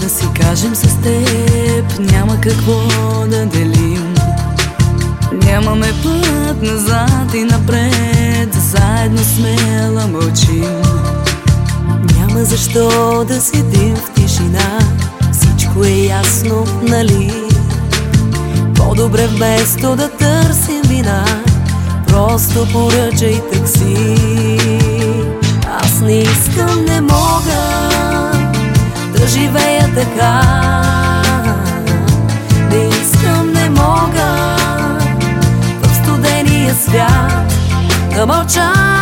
си кажем с теб. Няма какво да делим. Нямаме път назад и напред. Заедно смела мълчим. Няма защо да седим в тишина. Всичко е ясно, нали? По-добре вместо да търсим вина Просто поръчай такси. Аз не искам, не мога Да живея така. Не искам, не мога В студения свят Да мълчание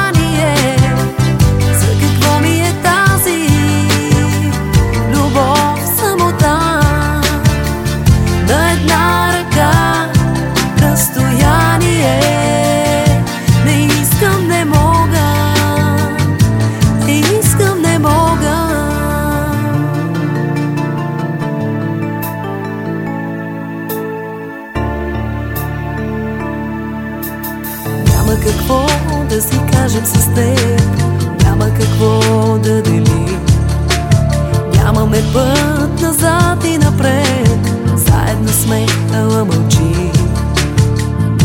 Няма какво да си кажем с теб. Няма какво да делим. Нямаме път назад и напред. Заедно сме, ала мълчи.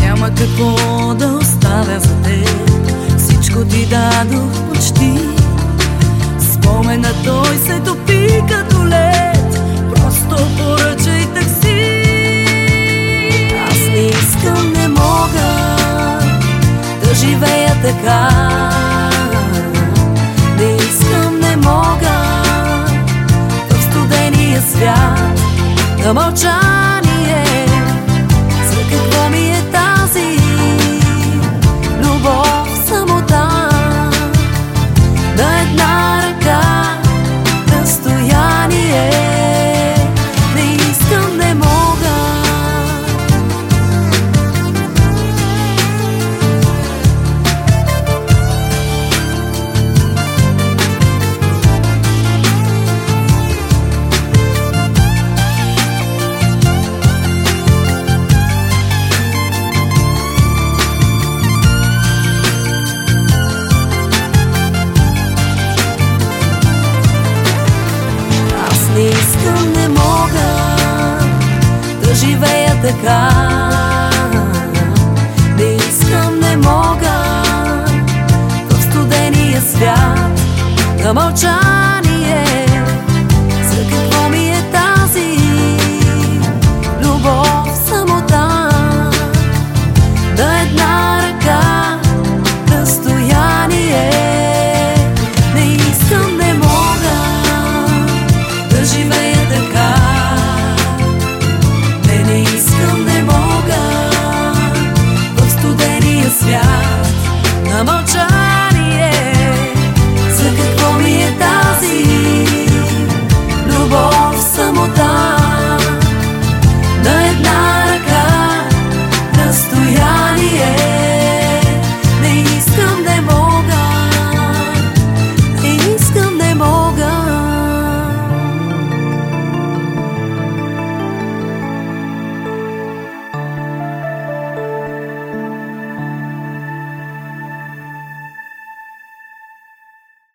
Няма какво да оставя за теб. Всичко ти дадох почти. Спомена той се топи така. Не искам, не мога В студения свят Да мълча 내가.